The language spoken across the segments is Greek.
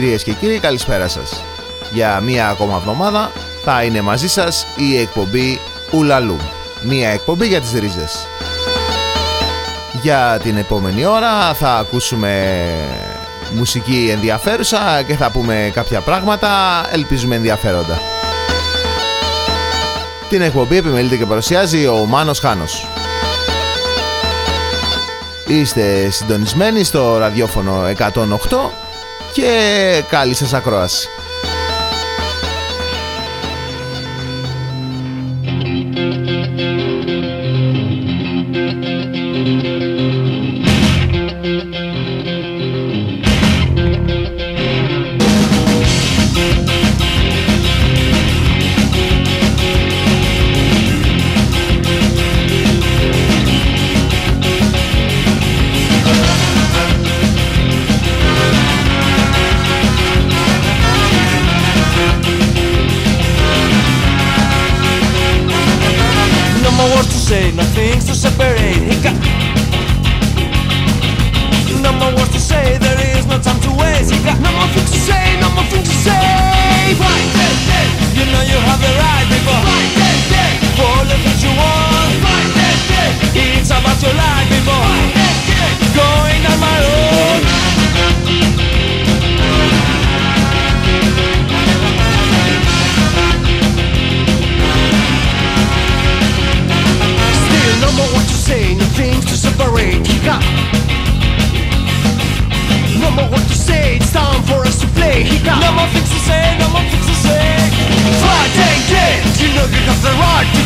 Κυρίες και κύριοι καλησπέρα σας. Για μία ακόμα εβδομάδα θα είναι μαζί σας η εκπομπή Ουλαλού. Μία εκπομπή για τις ρίζες. Για την επόμενη ώρα θα ακούσουμε μουσική ενδιαφέρουσα και θα πούμε κάποια πράγματα ελπίζουμε ενδιαφέροντα. Την εκπομπή επιμελείται και παρουσιάζει ο Μάνος Χάνος. Είστε συντονισμένοι στο ραδιόφωνο 108 και καλή σας ακρόαση. fix the same, I'm fix the same. Friday games, you know you got the right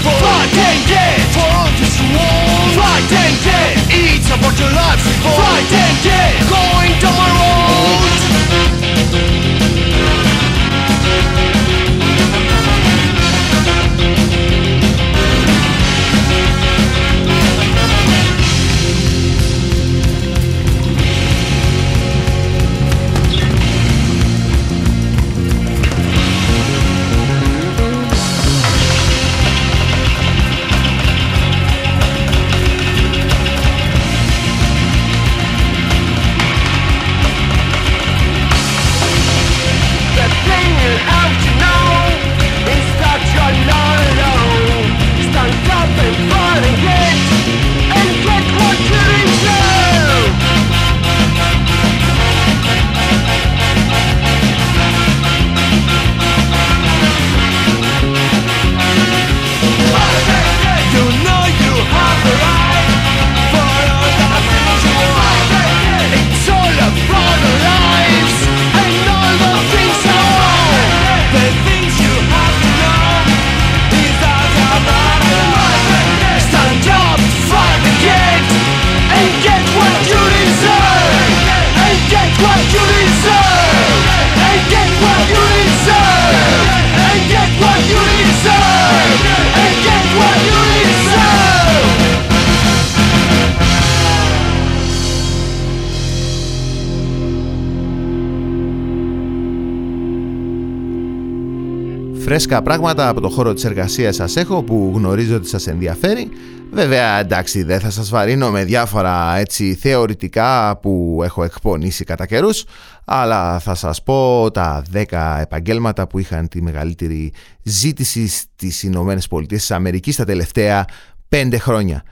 φρέσκα πράγματα από το χώρο της εργασίας σας έχω που γνωρίζω ότι σας ενδιαφέρει. Βέβαια εντάξει δεν θα σας βαρύνω με διάφορα έτσι θεωρητικά που έχω εκπονήσει κατά καιρούς αλλά θα σας πω τα 10 επαγγέλματα που είχαν τη μεγαλύτερη ζήτηση στις Ηνωμένες Πολιτείες της Αμερικής τα τελευταία 5 χρόνια.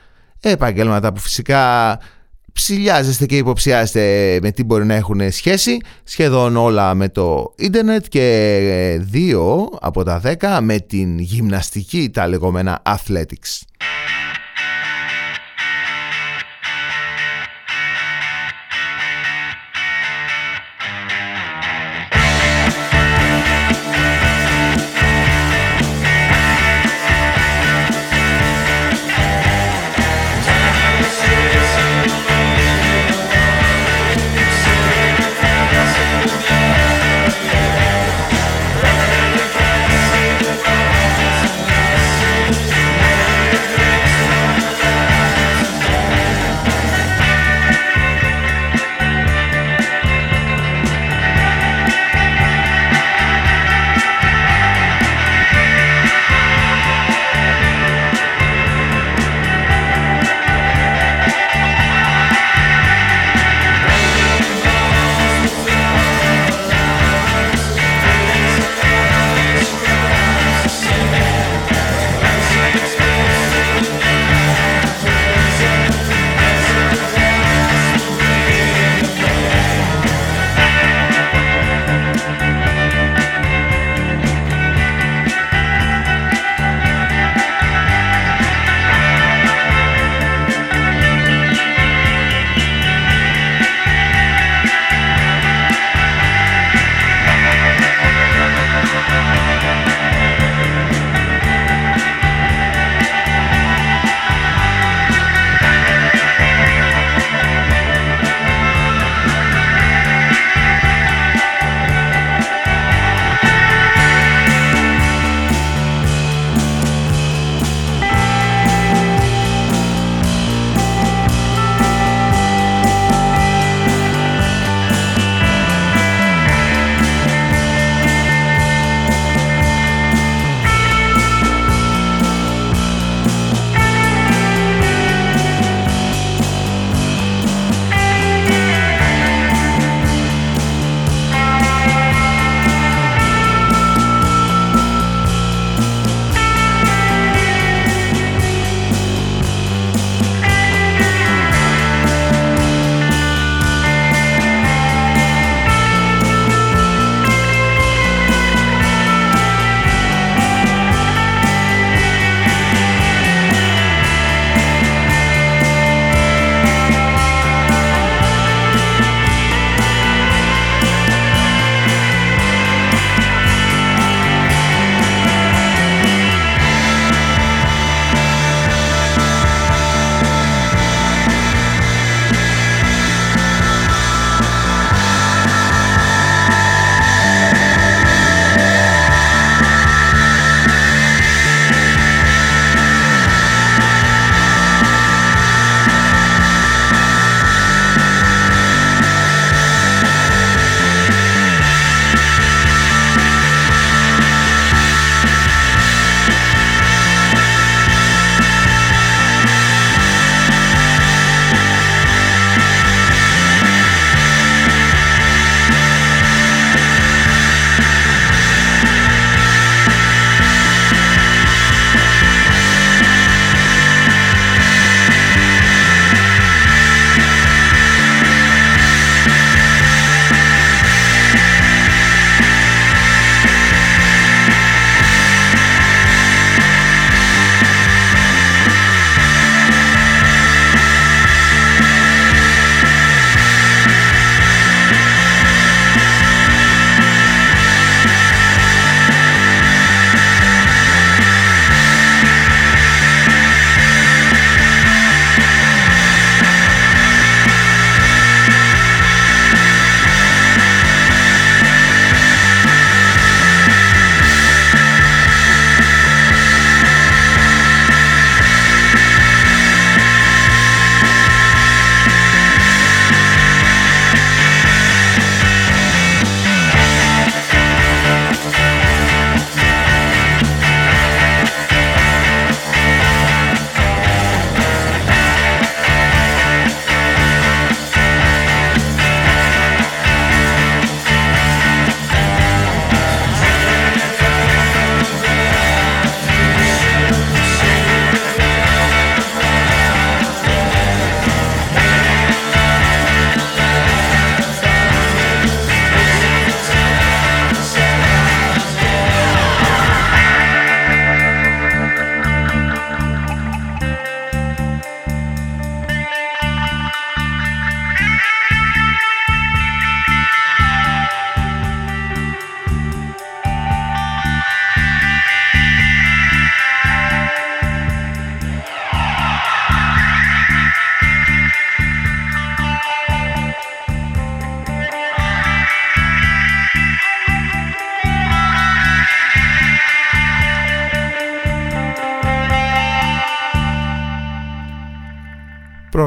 Επαγγέλματα που φυσικά ψηλιάζεστε και υποψιάζεστε με τι μπορεί να έχουν σχέση σχεδόν όλα με το ίντερνετ και δύο από τα δέκα με την γυμναστική τα λεγόμενα athletics.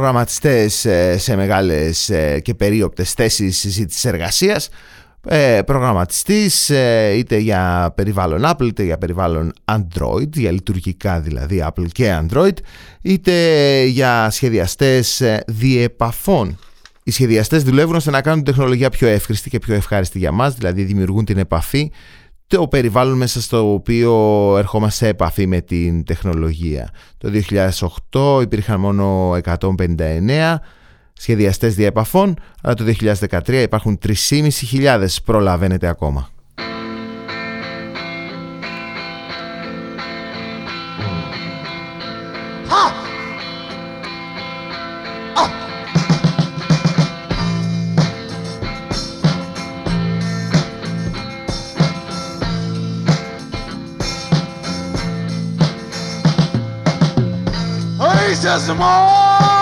Προγραμματιστές σε μεγάλες και περίοπτες θέσεις συζήτησης εργασίας ε, προγραμματιστής είτε για περιβάλλον Apple είτε για περιβάλλον Android για λειτουργικά δηλαδή Apple και Android είτε για σχεδιαστές διεπαφών. Οι σχεδιαστές δουλεύουν ώστε να κάνουν την τεχνολογία πιο εύχρηστη και πιο ευχάριστη για μας δηλαδή δημιουργούν την επαφή το περιβάλλον μέσα στο οποίο ερχόμαστε σε επαφή με την τεχνολογία. Το 2008 υπήρχαν μόνο 159 σχεδιαστές διαεπαφών, αλλά το 2013 υπάρχουν 3.500 προλαβαίνετε ακόμα. Testimony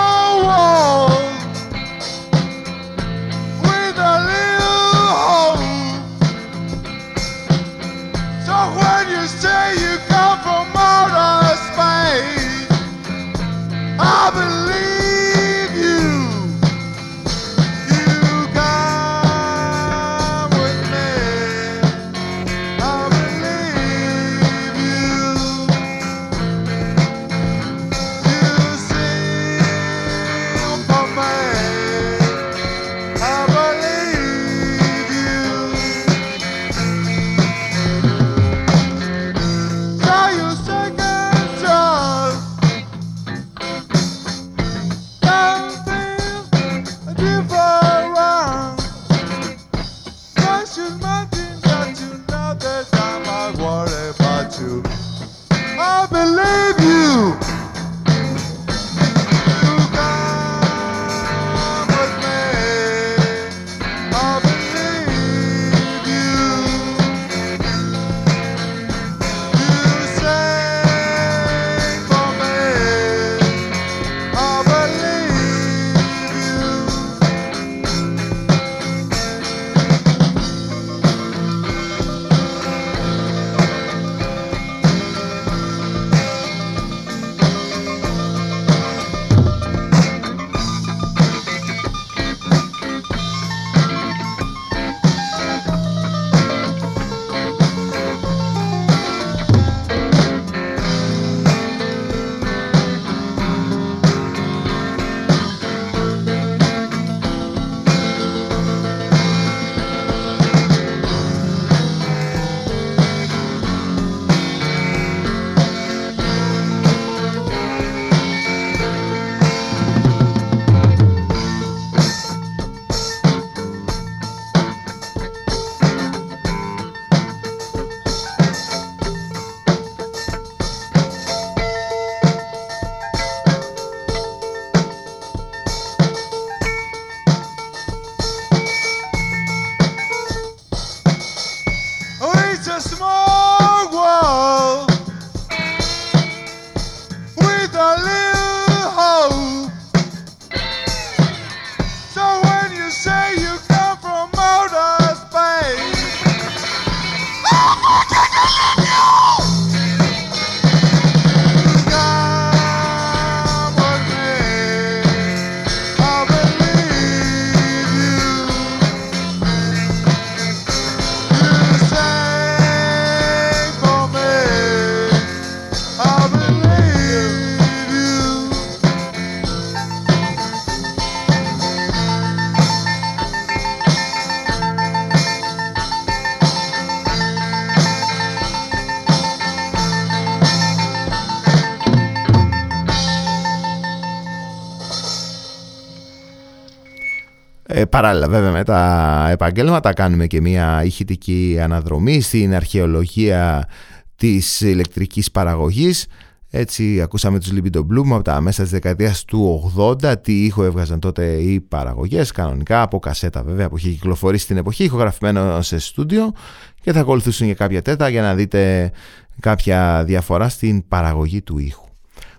παράλληλα βέβαια με τα επαγγέλματα κάνουμε και μια ηχητική αναδρομή στην αρχαιολογία της ηλεκτρικής παραγωγής έτσι ακούσαμε τους Libido Bloom από τα μέσα της δεκαετίας του 80 τι ήχο έβγαζαν τότε οι παραγωγές κανονικά από κασέτα βέβαια που είχε κυκλοφορήσει στην εποχή ηχογραφημένο σε στούντιο και θα ακολουθήσουν για κάποια τέτα για να δείτε κάποια διαφορά στην παραγωγή του ήχου.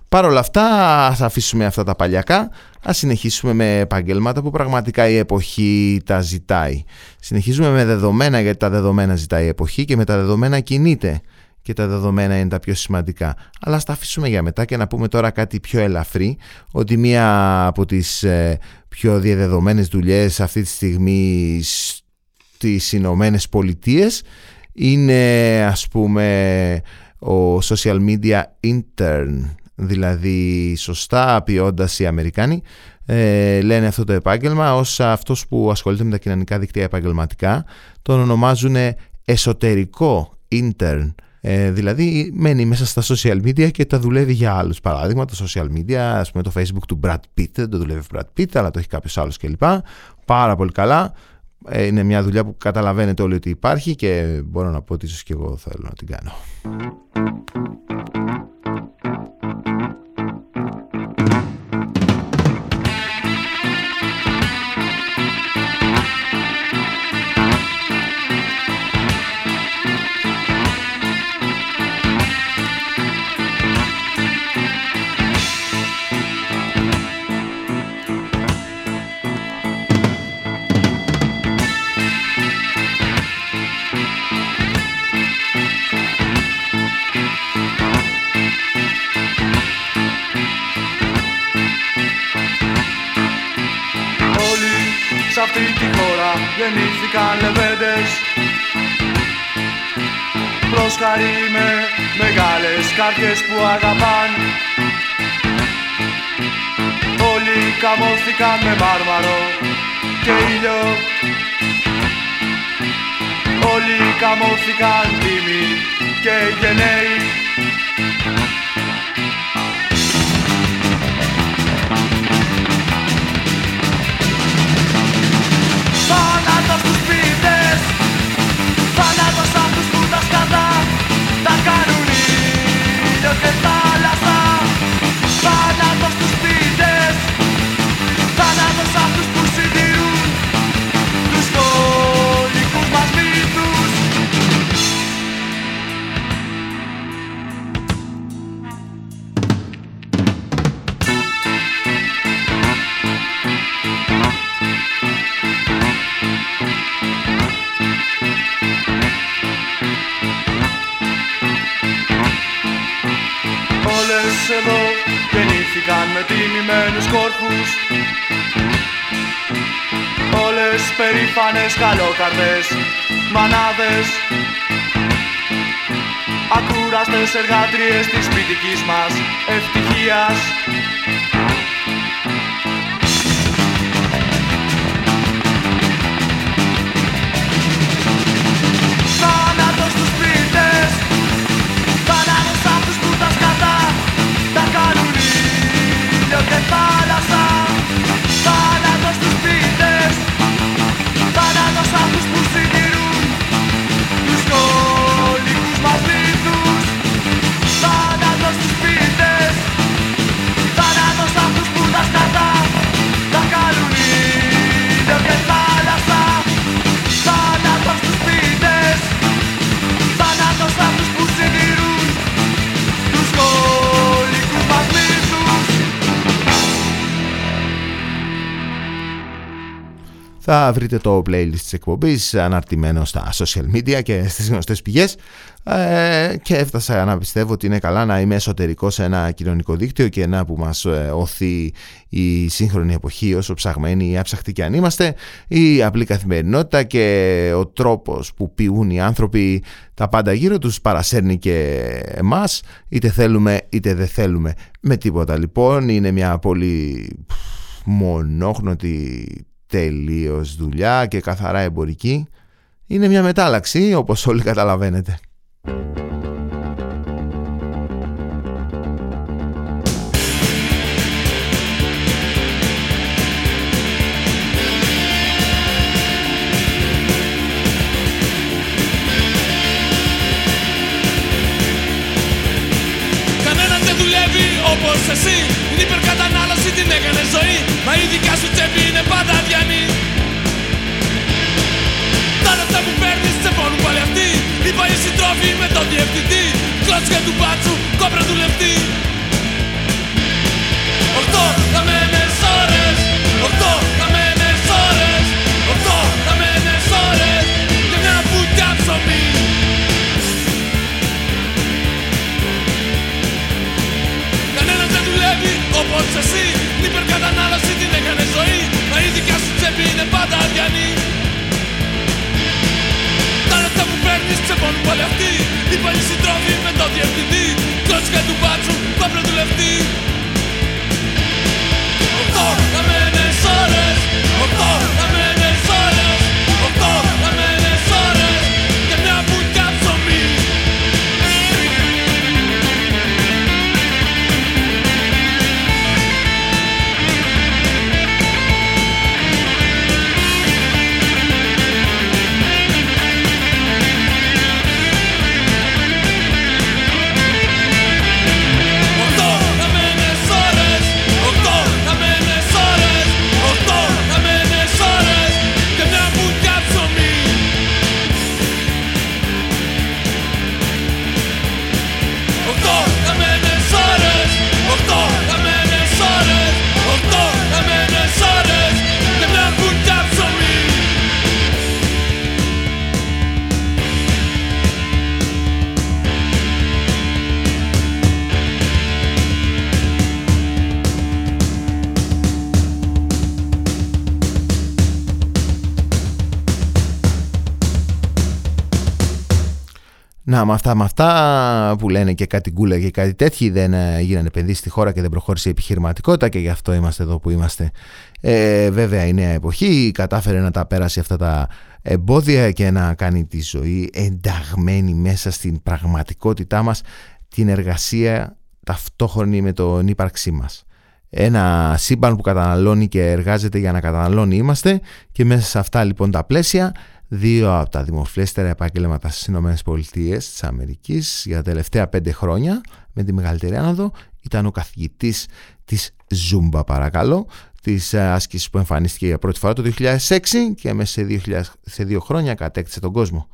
Παρ' όλα αυτά, ας αφήσουμε αυτά τα παλιακά, ας συνεχίσουμε με επαγγέλματα που πραγματικά η εποχή τα ζητάει. Συνεχίζουμε με δεδομένα γιατί τα δεδομένα ζητάει η εποχή και με τα δεδομένα κινείται και τα δεδομένα είναι τα πιο σημαντικά. Αλλά στα αφήσουμε για μετά και να πούμε τώρα κάτι πιο ελαφρύ, ότι μία από τις ε, πιο διαδεδομένες δουλειές αυτή τη στιγμή στις Ηνωμένες Πολιτείες είναι ας πούμε ο social media intern δηλαδή σωστά ποιώντας οι Αμερικάνοι ε, λένε αυτό το επάγγελμα. Ως αυτός που ασχολείται με τα κοινωνικά δίκτυα επαγγελματικά τον ονομάζουν εσωτερικό intern. Ε, δηλαδή μένει μέσα στα social media και τα δουλεύει για άλλους. Παράδειγμα το social media ας πούμε το facebook του Brad Pitt δεν το δουλεύει ο Brad Pitt αλλά το έχει κάποιος άλλος κλπ. Πάρα πολύ καλά. Ε, είναι μια δουλειά που καταλαβαίνετε όλοι ότι υπάρχει και μπορώ να πω ότι ίσως και εγώ θέλω να την κάνω γεννήθηκαν λεβέντες. Πρόσχαροι με μεγάλες κάρτες που αγαπάν. Όλοι καμώθηκαν με μάρμαρο και ήλιο. Όλοι καμώθηκαν τίμοι και γενναίοι περήφανες καλόκαρδες μανάδες. Ακούραστες εργάτριες της σπιτικής μας ευτυχίας θα βρείτε το playlist της εκπομπής αναρτημένο στα social media και στις γνωστές πηγές. Ε, και έφτασα να πιστεύω ότι είναι καλά να είμαι εσωτερικό σε ένα κοινωνικό δίκτυο και ένα που μας ε, οθεί η σύγχρονη εποχή όσο ψαγμένοι ή άψαχτοι και αν είμαστε η απλή καθημερινότητα και ο τρόπος που ποιούν οι άνθρωποι. Τα πάντα γύρω τους παρασέρνει και εμάς είτε θέλουμε είτε δεν θέλουμε. Με τίποτα λοιπόν είναι μια πολύ μονόχνοτη τελείως δουλειά και καθαρά εμπορική είναι μια μετάλλαξη όπως όλοι καταλαβαίνετε. Κανένας δεν δουλεύει όπως εσύ την υπερκατανάλωση την έκανε ζωή Μα η δικιά σου τσέπη είναι πάντα διανή Τα λεφτά που παίρνεις σε πόνουν πάλι αυτοί. Οι παλιοί συντρόφοι με τον διευθυντή. Κλώτσια του μπάτσου, κόμπρα του λεφτή. Οχτώ χαμένες ώρες. Οχτώ χαμένες ώρες. Οχτώ χαμένες ώρες Και μια βουλιά ψωμί. Κανένας δεν δουλεύει όπως εσύ. αγάπη είναι πάντα αδιανή. Τα λεφτά που παίρνεις πάλι αυτοί Οι παλιοί συντρόφοι με το διευθυντή. Και του μπάτσου, πάμε του λεφτή. Οχτώ χαμένες ώρες χαμένες Να, με αυτά, με αυτά που λένε και κάτι γκούλα και κάτι τέτοιοι δεν ε, γίνανε επενδύσεις στη χώρα και δεν προχώρησε η επιχειρηματικότητα και γι' αυτό είμαστε εδώ που είμαστε. Ε, βέβαια η νέα εποχή κατάφερε να τα πέρασε αυτά τα εμπόδια και να κάνει τη ζωή ενταγμένη μέσα στην πραγματικότητά μας την εργασία ταυτόχρονη με τον ύπαρξή μας. Ένα σύμπαν που καταναλώνει και εργάζεται για να καταναλώνει είμαστε και μέσα σε αυτά λοιπόν τα πλαίσια δύο από τα δημοφιλέστερα επάγγελματα στις Ηνωμένες Πολιτείες της Αμερικής για τα τελευταία πέντε χρόνια με τη μεγαλύτερη άνοδο ήταν ο καθηγητής της Ζούμπα παρακαλώ της ε, άσκησης που εμφανίστηκε για πρώτη φορά το 2006 και μέσα σε δύο, χιλιάδες- σε δύο χρόνια κατέκτησε τον κόσμο.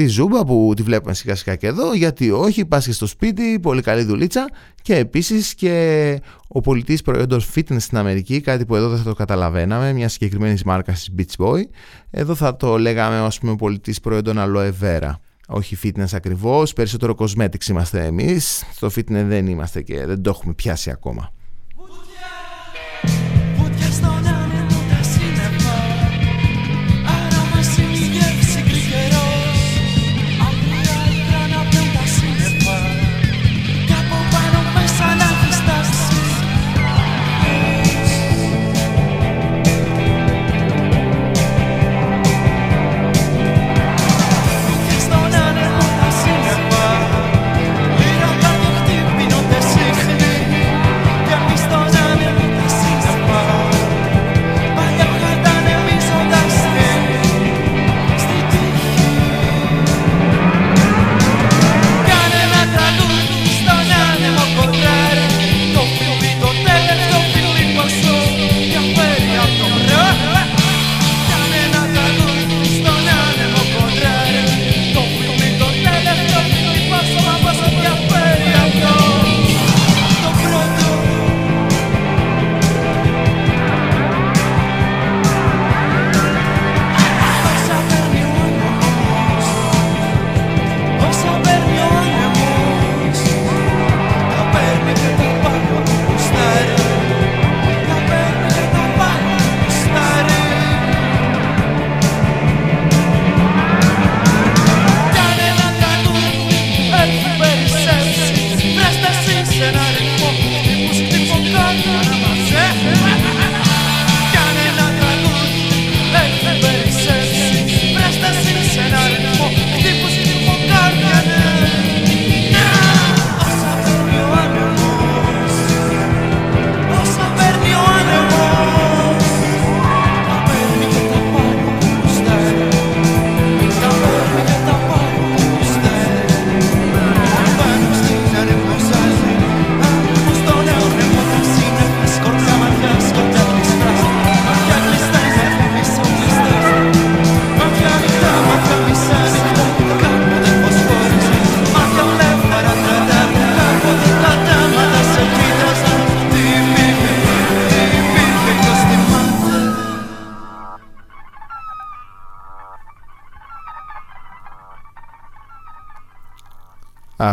Τη Ζούμπα που τη βλέπουμε σιγά σιγά και εδώ γιατί όχι πας και στο σπίτι, πολύ καλή δουλίτσα. Και επίσης και ο πωλητής προϊόντος fitness στην Αμερική κάτι που εδώ δεν θα το καταλαβαίναμε μια συγκεκριμένη μάρκα της Beachbody. Εδώ θα το λέγαμε ας πούμε πολιτής προϊόντων aloe vera. Όχι fitness ακριβώς, περισσότερο cosmetics είμαστε εμείς. Στο fitness δεν είμαστε και δεν το έχουμε πιάσει ακόμα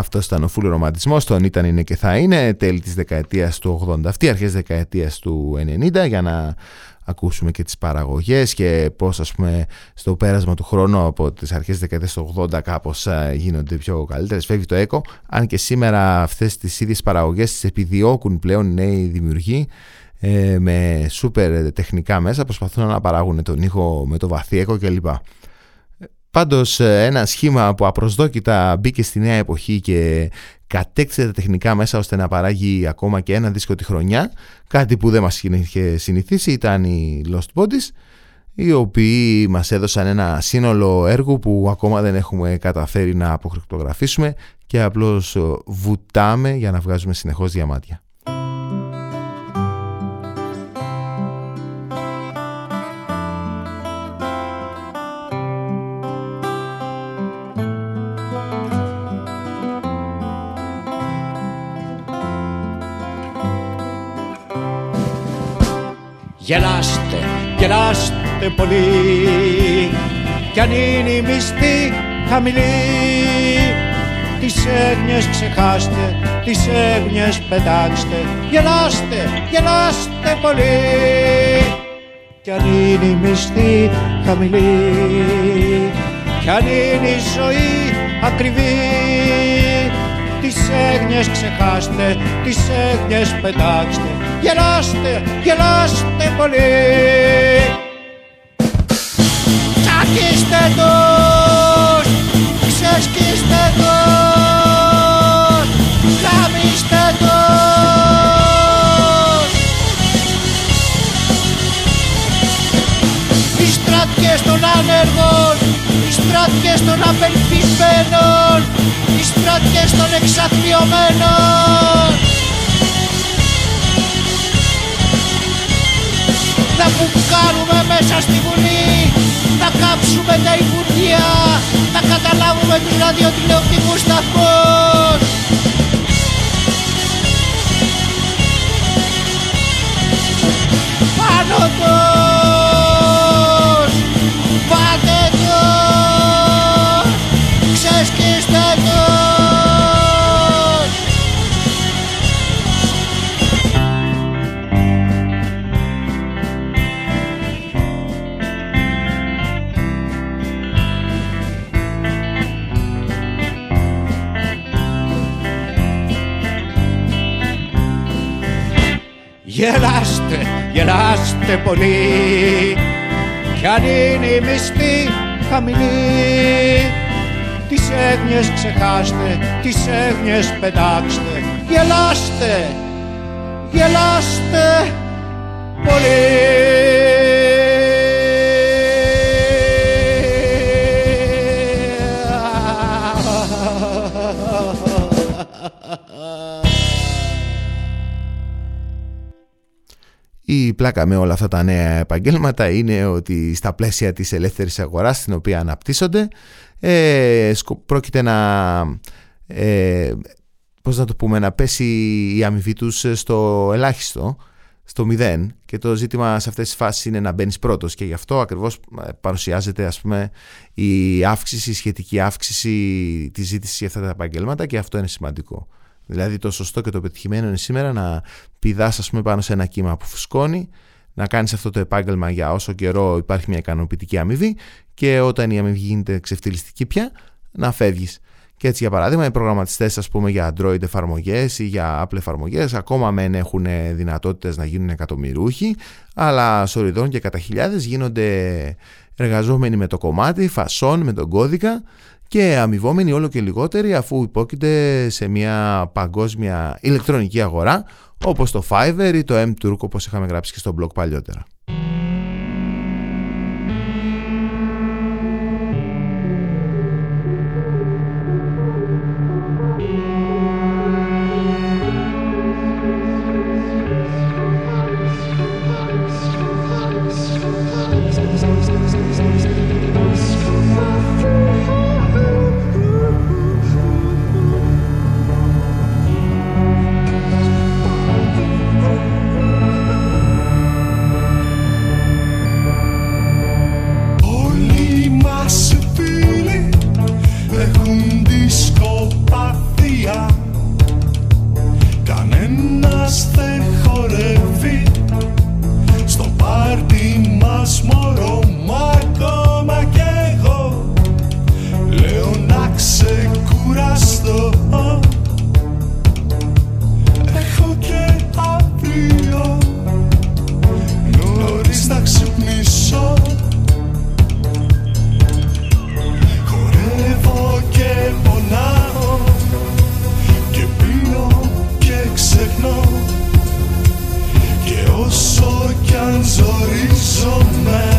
Αυτός ήταν ο φούλο ρομαντισμός, τον ήταν, είναι και θα είναι, τέλη της δεκαετίας του 80, αυτή αρχές δεκαετίας του 90, για να ακούσουμε και τις παραγωγές και πώς ας πούμε στο πέρασμα του χρόνου από τις αρχές της δεκαετίας του 80 κάπως γίνονται πιο καλύτερες. Φεύγει το ΕΚΟ, αν και σήμερα αυτές τις ίδιες παραγωγές τις επιδιώκουν πλέον νέοι δημιουργοί ε, με σούπερ τεχνικά μέσα, προσπαθούν να παράγουν τον ήχο με το βαθύ ΕΚΟ κλπ. Πάντως ε, ένα σχήμα που απροσδόκητα μπήκε στη νέα εποχή και κατέκτησε τα τεχνικά μέσα ώστε να παράγει ακόμα και ένα δίσκο τη χρονιά κάτι που δεν μας είχε συνηθίσει ήταν οι Lost Bodies οι οποίοι μας έδωσαν ένα σύνολο έργου που ακόμα δεν έχουμε καταφέρει να αποκρυπτογραφήσουμε και απλώς ε, βουτάμε για να βγάζουμε συνεχώς διαμάτια. Γελάστε, γελάστε πολύ. Κι αν είναι η μισθή χαμηλή τις έγνοιες ξεχάστε, τις έγνοιες πετάξτε. Γελάστε, γελάστε πολύ. Κι αν είναι η μισθή χαμηλή κι αν είναι η ζωή ακριβή. Τις έγνοιες ξεχάστε, τις έγνοιες πετάξτε Γελάστε, γελάστε πολύ. Τσακίστε τους, ξεσκίστε τους Γαμίστε τους. Οι στράτιες των άνεργων, οι στράτιες των απελπισμένων οι στράτιες των εξαθλειωμένων μπουκάρουμε μέσα στη Βουλή να κάψουμε τα Υπουργεία να καταλάβουμε τους ραδιοτηλεοπτικούς σταθμούς Πάνω τους! Γελάστε, γελάστε πολύ. Κι αν είναι η μισθή χαμηλή τις έγνοιες ξεχάστε, τις έγνοιες πετάξτε. Γελάστε, γελάστε πολύ Η πλάκα με όλα αυτά τα νέα επαγγέλματα είναι ότι στα πλαίσια της ελεύθερης αγοράς στην οποία αναπτύσσονται ε, πρόκειται να, ε, πώς να το πούμε, να πέσει η αμοιβή τους στο ελάχιστο, στο μηδέν και το ζήτημα σε αυτές τις φάσεις είναι να μπαίνεις πρώτος και γι' αυτό ακριβώς παρουσιάζεται ας πούμε η αύξηση, η σχετική αύξηση της ζήτησης για αυτά τα επαγγέλματα και αυτό είναι σημαντικό. Δηλαδή το σωστό και το πετυχημένο είναι σήμερα να πηδάς ας πούμε πάνω σε ένα κύμα που φουσκώνει, να κάνεις αυτό το επάγγελμα για όσο καιρό υπάρχει μια ικανοποιητική αμοιβή και όταν η αμοιβή γίνεται ξεφτυλιστική πια να φεύγεις. Και έτσι για παράδειγμα οι προγραμματιστές ας πούμε για Android εφαρμογές ή για Apple εφαρμογές ακόμα μεν έχουν δυνατότητες να γίνουν εκατομμυρούχοι αλλά σοριδών και κατά χιλιάδες γίνονται εργαζόμενοι με το κομμάτι, φασών, με τον κώδικα και αμοιβόμενοι όλο και λιγότεροι αφού υπόκειται σε μια παγκόσμια ηλεκτρονική αγορά όπως το Fiverr ή το M-Turk όπως είχαμε γράψει και στο blog παλιότερα. just κι αν ζορίζομαι.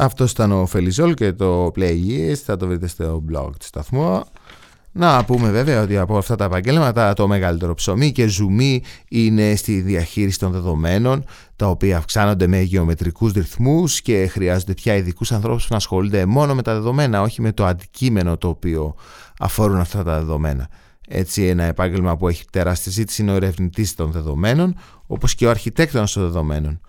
Αυτό ήταν ο Φελιζόλ και το Play θα το βρείτε στο blog του σταθμού. Να πούμε βέβαια ότι από αυτά τα επαγγέλματα το μεγαλύτερο ψωμί και ζουμί είναι στη διαχείριση των δεδομένων τα οποία αυξάνονται με γεωμετρικούς ρυθμούς και χρειάζονται πια ειδικούς ανθρώπους που να ασχολούνται μόνο με τα δεδομένα όχι με το αντικείμενο το οποίο αφορούν αυτά τα δεδομένα. Έτσι ένα επάγγελμα που έχει τεράστια ζήτηση είναι ο ερευνητής των δεδομένων όπως και ο αρχιτέκτονας των δεδομένων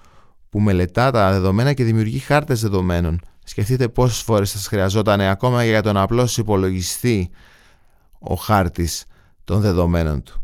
που μελετά τα δεδομένα και δημιουργεί χάρτες δεδομένων. Σκεφτείτε πόσες φορές σας χρειαζόταν ακόμα για τον απλό υπολογιστή ο χάρτης των δεδομένων του.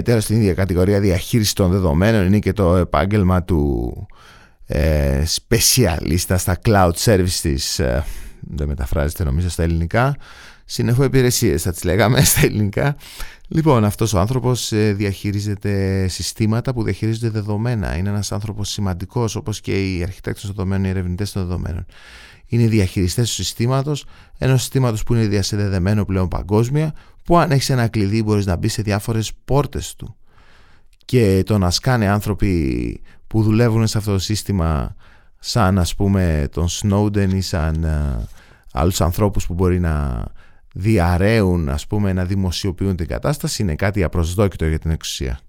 Και τέλος στην ίδια κατηγορία διαχείρισης των δεδομένων είναι και το επάγγελμα του ε, σπεσιαλίστα στα cloud services, ε, δεν μεταφράζεται νομίζω στα ελληνικά, συνεχώ υπηρεσίες, θα τις λέγαμε στα ελληνικά. Λοιπόν, αυτός ο άνθρωπος ε, διαχειρίζεται συστήματα που διαχειρίζονται δεδομένα. Είναι ένας άνθρωπος σημαντικός, όπως και οι αρχιτέκτονες των δεδομένων, οι ερευνητές των δεδομένων. Είναι διαχειριστές του συστήματος, ενό συστήματος που είναι διασυνδεδεμένο πλέον παγκόσμια, που αν έχεις ένα κλειδί μπορείς να μπεις σε διάφορες πόρτες του. Και το να σκάνε άνθρωποι που δουλεύουν σε αυτό το σύστημα σαν ας πούμε τον Snowden ή σαν α, άλλους ανθρώπους που μπορεί να διαραίουν ας πούμε να δημοσιοποιούν την κατάσταση είναι κάτι απροσδόκητο για την εξουσία.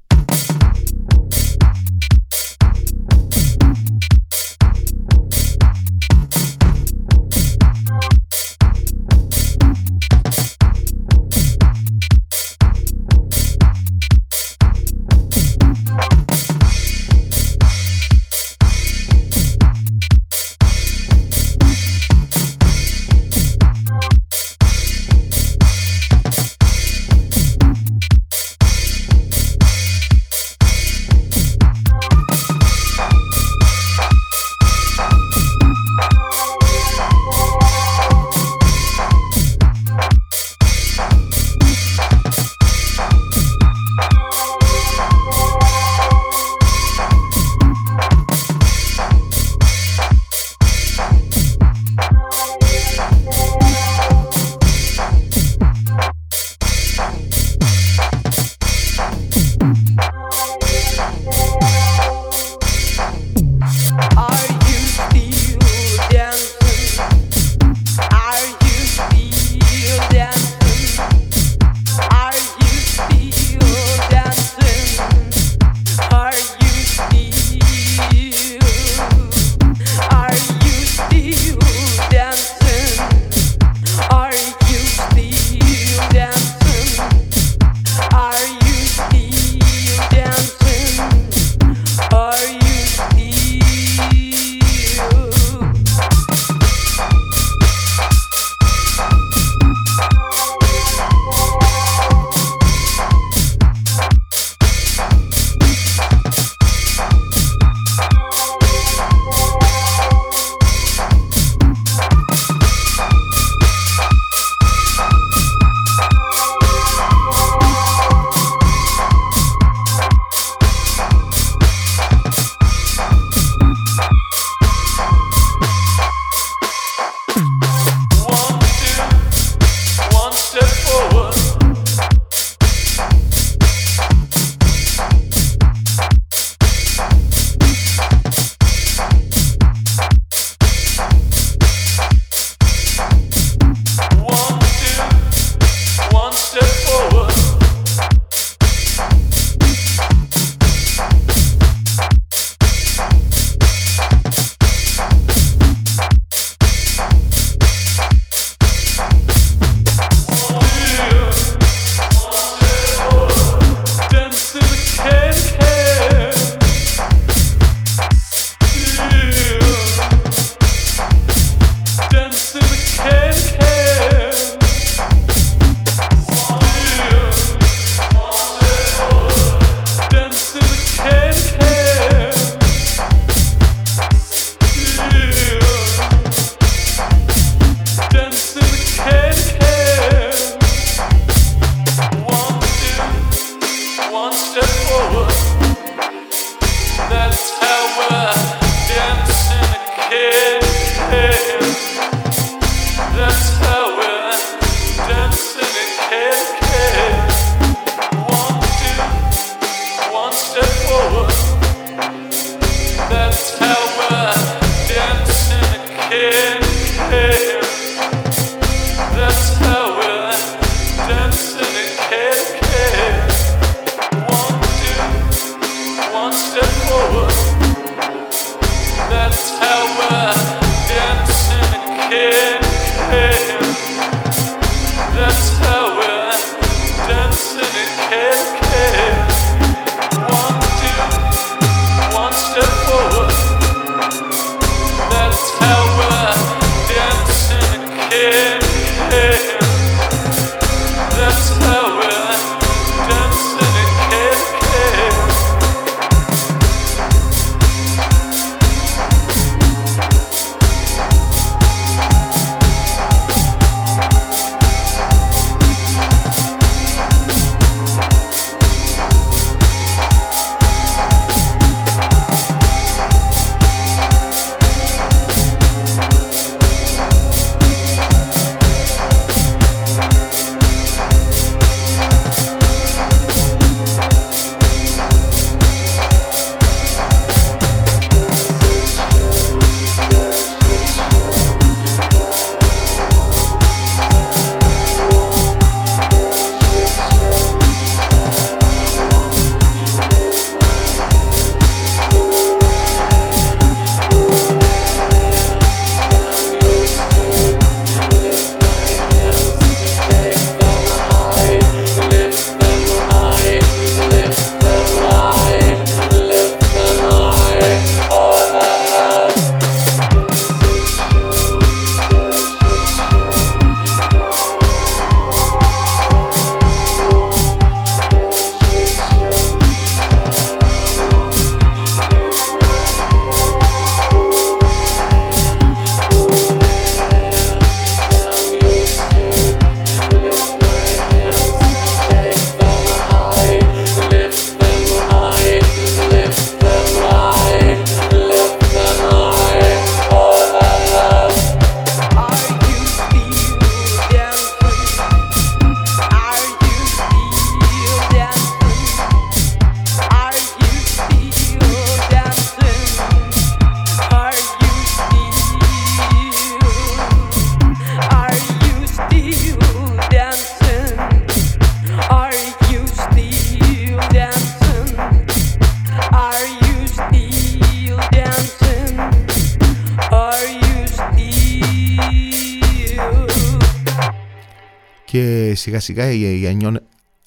Σιγά σιγά η γενιών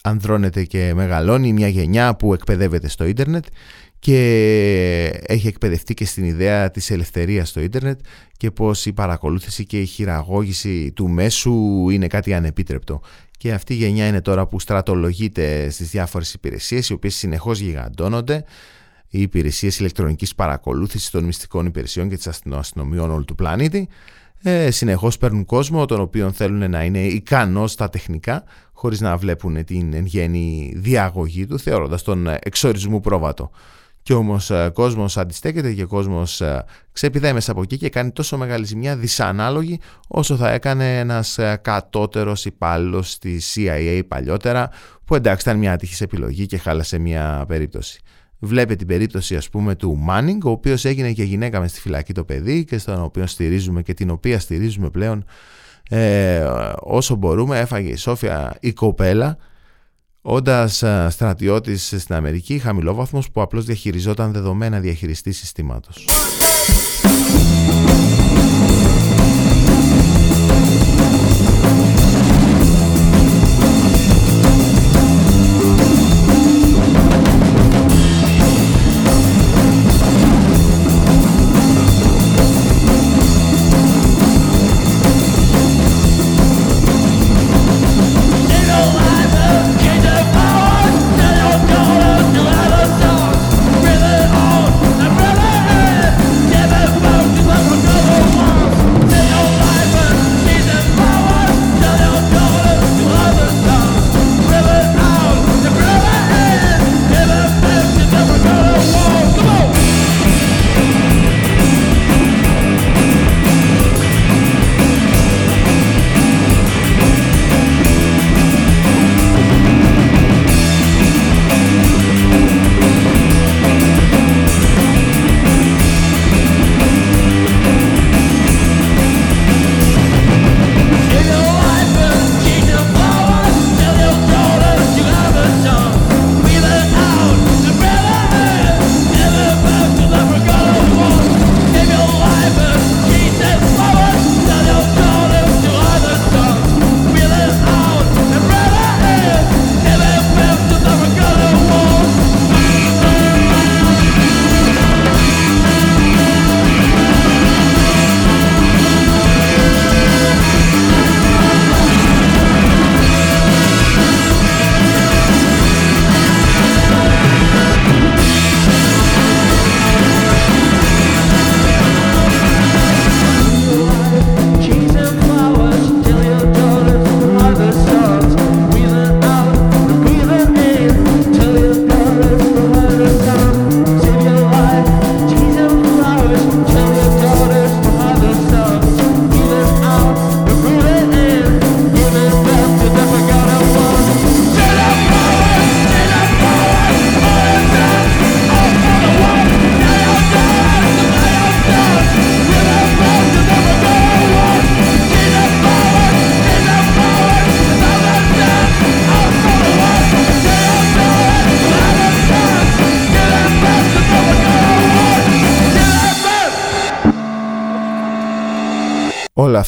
ανδρώνεται και μεγαλώνει μια γενιά που εκπαιδεύεται στο ίντερνετ και έχει εκπαιδευτεί και στην ιδέα της ελευθερίας στο ίντερνετ και πως η παρακολούθηση και η χειραγώγηση του μέσου είναι κάτι ανεπίτρεπτο. Και αυτή η γενιά είναι τώρα που στρατολογείται στις διάφορες υπηρεσίες οι οποίες συνεχώς γιγαντώνονται οι υπηρεσίες ηλεκτρονικής παρακολούθησης των μυστικών υπηρεσιών και της αστυνομιών όλου του πλανήτη ε, συνεχώς παίρνουν κόσμο τον οποίο θέλουν να είναι ικανός στα τεχνικά χωρίς να βλέπουν την εν γέννη διαγωγή του θεωρώντας τον εξορισμού πρόβατο. Και όμως ο ε, κόσμος αντιστέκεται και ο κόσμος ε, ξεπηδάει μέσα από εκεί και κάνει τόσο μεγάλη ζημιά δυσανάλογη όσο θα έκανε ένας ε, κατώτερος υπάλληλος στη CIA παλιότερα που εντάξει ήταν μια ατυχής επιλογή και χάλασε μια περίπτωση. Βλέπετε την περίπτωση ας πούμε του Μάνινγκ ο οποίος έγινε και γυναίκα μες στη φυλακή το παιδί και στον οποίο στηρίζουμε και την οποία στηρίζουμε πλέον ε, όσο μπορούμε έφαγε η Σόφια η κοπέλα όντας στρατιώτης στην Αμερική χαμηλόβαθμος που απλώς διαχειριζόταν δεδομένα διαχειριστής συστήματος.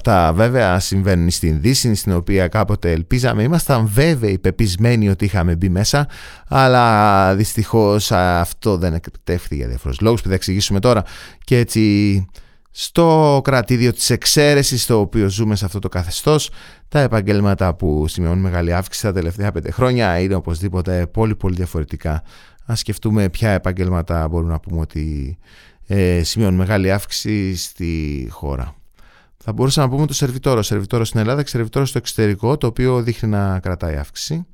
Αυτά βέβαια συμβαίνουν στην Δύση, στην οποία κάποτε ελπίζαμε. Ήμασταν βέβαιοι, πεπισμένοι ότι είχαμε μπει μέσα, αλλά δυστυχώς αυτό δεν επιτεύχθη για διάφορους λόγους που θα εξηγήσουμε τώρα. Και έτσι στο κρατήδιο της εξαίρεσης στο οποίο ζούμε σε αυτό το καθεστώς τα επαγγέλματα που σημειώνουν μεγάλη αύξηση τα τελευταία πέντε χρόνια είναι οπωσδήποτε πολύ πολύ διαφορετικά. Ας σκεφτούμε ποια επαγγέλματα μπορούμε να πούμε ότι ε, σημειώνουν μεγάλη αύξηση στη χώρα. Θα μπορούσαμε να πούμε το σερβιτόρο. Σερβιτόρο στην Ελλάδα και σερβιτόρο στο εξωτερικό, το οποίο δείχνει να κρατάει αύξηση.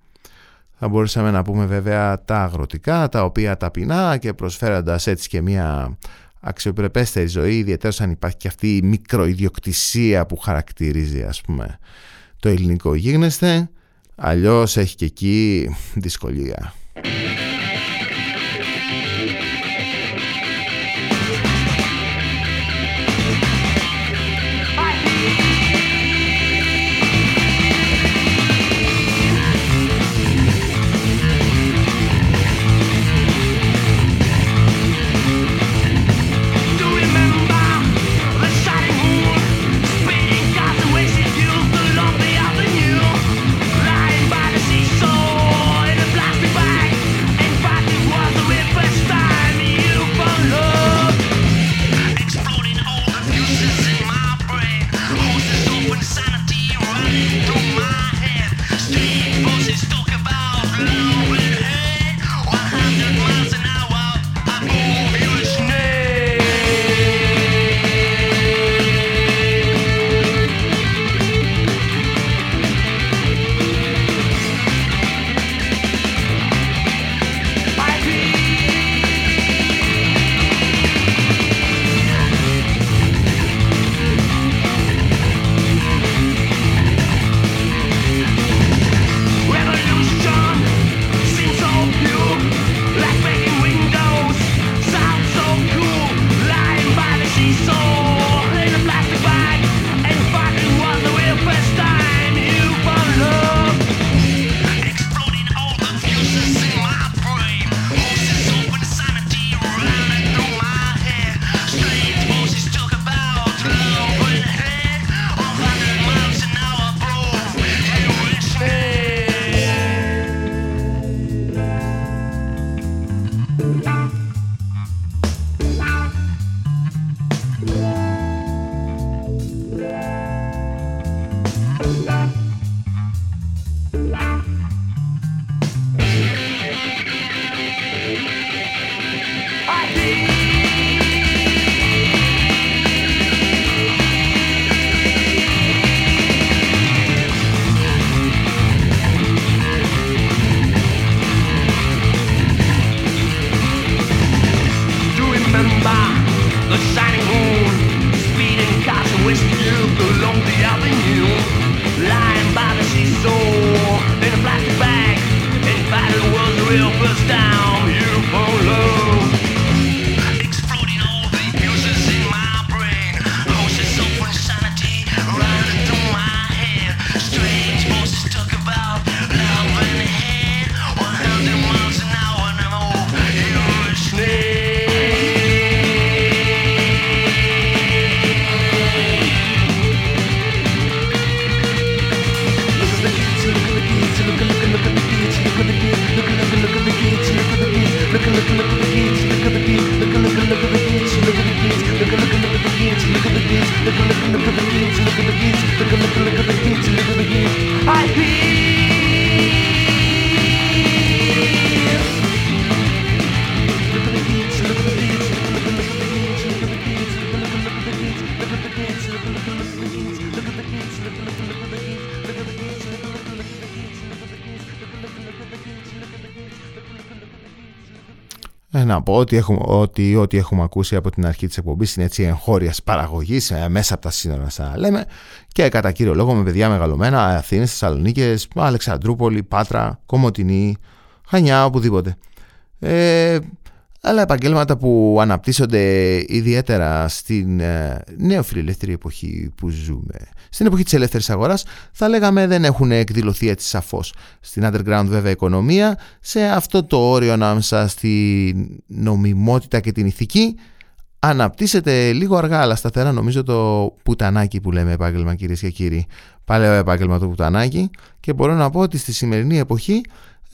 Θα μπορούσαμε να πούμε βέβαια τα αγροτικά, τα οποία ταπεινά και προσφέροντας έτσι και μια αξιοπρεπέστερη ζωή, ιδιαίτερα αν υπάρχει και αυτή η μικροϊδιοκτησία που χαρακτηρίζει ας πούμε το ελληνικό γίγνεσθε, αλλιώς έχει και εκεί δυσκολία. Να πω ότι, έχουμε, ότι ό,τι έχουμε ακούσει από την αρχή της εκπομπής είναι έτσι εγχώριας παραγωγής ε, μέσα από τα σύνορα σαν λέμε και κατά κύριο λόγο με παιδιά μεγαλωμένα Αθήνες, Θεσσαλονίκες, Αλεξανδρούπολη, Πάτρα, Κομωτινή, Χανιά, οπουδήποτε. Ε, αλλά επαγγέλματα που αναπτύσσονται ιδιαίτερα στην ε, νέο φιλελεύθερη εποχή που ζούμε. Στην εποχή της ελεύθερης αγοράς θα λέγαμε δεν έχουν εκδηλωθεί έτσι σαφώς. Στην underground βέβαια οικονομία, σε αυτό το όριο ανάμεσα στη νομιμότητα και την ηθική αναπτύσσεται λίγο αργά αλλά σταθερά νομίζω το πουτανάκι που λέμε επάγγελμα κυρίες και κύριοι. Παλαιό επάγγελμα το πουτανάκι και μπορώ να πω ότι στη σημερινή εποχή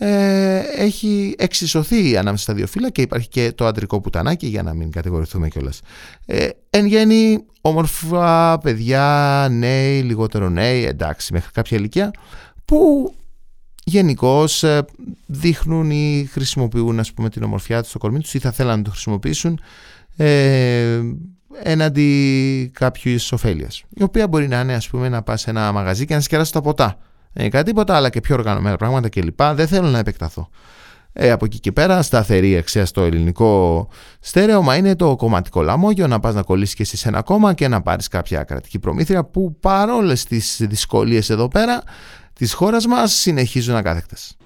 ε, έχει εξισωθεί ανάμεσα στα δύο φύλλα και υπάρχει και το αντρικό πουτανάκι για να μην κατηγορηθούμε κιόλας. Ε, εν γέννη, όμορφα παιδιά, νέοι, λιγότερο νέοι, εντάξει, μέχρι κάποια ηλικία, που γενικώς ε, δείχνουν ή χρησιμοποιούν ας πούμε, την ομορφιά τους στο κορμί τους ή θα θέλουν να το χρησιμοποιήσουν ε, έναντι κάποιου ωφέλειας. Η οποία μπορεί να είναι ας πούμε, να πας σε ένα μαγαζί και να σκεράσει τα ποτά ε, κάτι τίποτα, αλλά και πιο οργανωμένα πράγματα κλπ. Δεν θέλω να επεκταθώ. Ε, από εκεί και πέρα, σταθερή αξία στο ελληνικό στέρεωμα είναι το κομματικό λαμόγιο, να πας να κολλήσεις και εσύ ένα κόμμα και να πάρεις κάποια κρατική προμήθεια που παρόλες τις δυσκολίες εδώ πέρα της χώρας μας συνεχίζουν ακάθεκτες.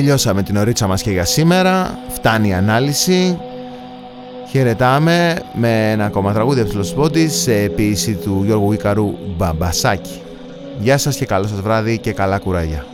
Τελειώσαμε την ωρίτσα μας και για σήμερα. Φτάνει η ανάλυση. Χαιρετάμε με ένα ακόμα τραγούδι από τους σε επίση του Γιώργου Βίκαρου Μπαμπασάκη. Γεια σας και καλό σας βράδυ και καλά κουράγια.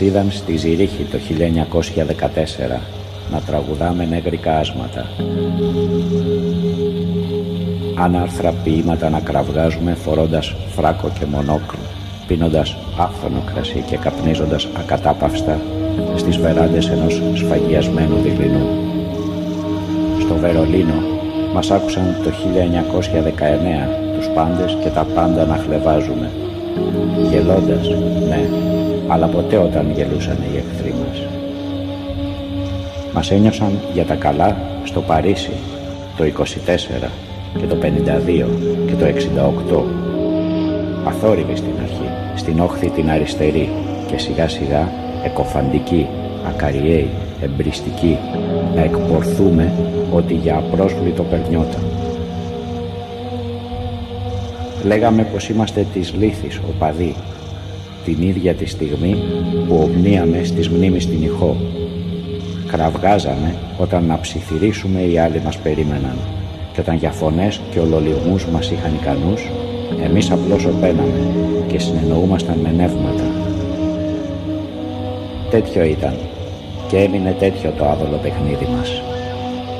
Μας είδαν στη Ζηρίχη το 1914 να τραγουδάμε νεγρικά άσματα. Ανάρθρα ποίηματα να κραυγάζουμε φορώντας φράκο και μονόκλου, πίνοντας άφθονο κρασί και καπνίζοντας ακατάπαυστα στις βεράντες ενός σφαγιασμένου δειλινού. Στο Βερολίνο μας άκουσαν το 1919 τους πάντες και τα πάντα να χλεβάζουμε. Γελώντας, ναι, αλλά ποτέ όταν γελούσαν οι εχθροί μας. Μας ένιωσαν για τα καλά στο Παρίσι το 24 και το 52 και το 68. Αθόρυβοι στην αρχή, στην όχθη την αριστερή και σιγά σιγά εκοφαντικοί, ακαριαίοι, εμπριστικοί, να εκπορθούμε ότι για απρόσβλητο περνιόταν. Λέγαμε πως είμαστε της λύθης οπαδοί την ίδια τη στιγμή που ομνίαμε στις μνήμης την ηχό. Κραυγάζαμε όταν να ψιθυρίσουμε οι άλλοι μας περίμεναν και όταν για φωνές και ολολιγμούς μας είχαν ικανούς, εμείς απλώς οπέναμε και συνεννοούμασταν με νεύματα. Τέτοιο ήταν και έμεινε τέτοιο το άδολο παιχνίδι μας.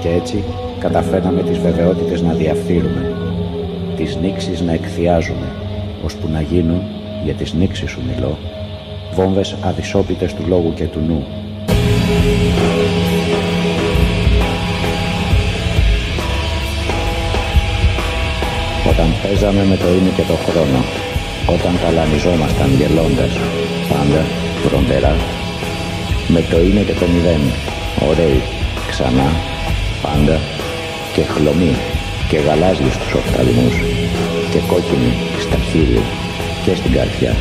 Και έτσι καταφέραμε τις βεβαιότητες να διαφθείρουμε, τις νήξεις να εκθιάζουμε, ώσπου να γίνουν για τις νήξεις σου μιλώ, βόμβες αδυσόπιτες του λόγου και του νου. Όταν παίζαμε με το είναι και το χρόνο, όταν ταλανιζόμασταν γελώντας, πάντα, βροντερά, με το είναι και το μηδέν, ωραίοι, ξανά, πάντα, και χλωμοί, και γαλάζιοι στους οφθαλμούς, και κόκκινοι στα χείλη, και στην καρδιά,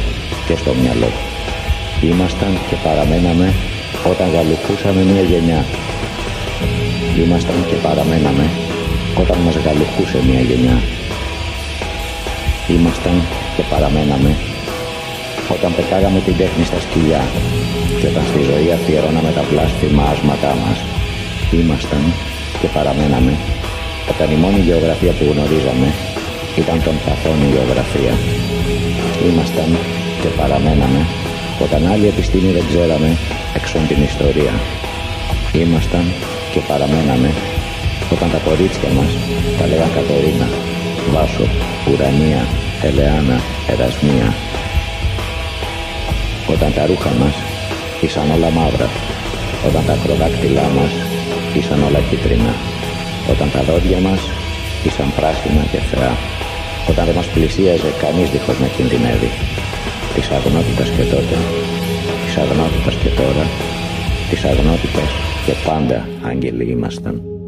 και στο μυαλό. Ήμασταν και παραμέναμε όταν γαλουχούσαμε μια γενιά. Ήμασταν και παραμέναμε όταν μας γαλουχούσε μια γενιά. Ήμασταν και παραμέναμε όταν πετάγαμε την τέχνη στα σκυλιά και όταν στη ζωή αφιερώναμε τα πλάσφημα άσματά μας. Ήμασταν και παραμέναμε όταν η μόνη γεωγραφία που γνωρίζαμε ήταν των παθών η γεωγραφία. Ήμασταν και παραμέναμε όταν άλλη επιστήμη δεν ξέραμε εξών την ιστορία. Ήμασταν και παραμέναμε όταν τα κορίτσια μας τα λέγαν Κατερίνα, Βάσο, Ουρανία, Ελεάνα, Ερασμία. Όταν τα ρούχα μας ήσαν όλα μαύρα. Όταν τα ακροδάκτυλά μας ήσαν όλα κίτρινα. Όταν τα δόντια μας ήσαν πράσινα και θεά. Όταν δεν μας πλησίαζε κανείς δίχως να κινδυνεύει. Της αγνότητας και τότε, της αγνότητας και τώρα, της αγνότητας και πάντα άγγελοι ήμασταν.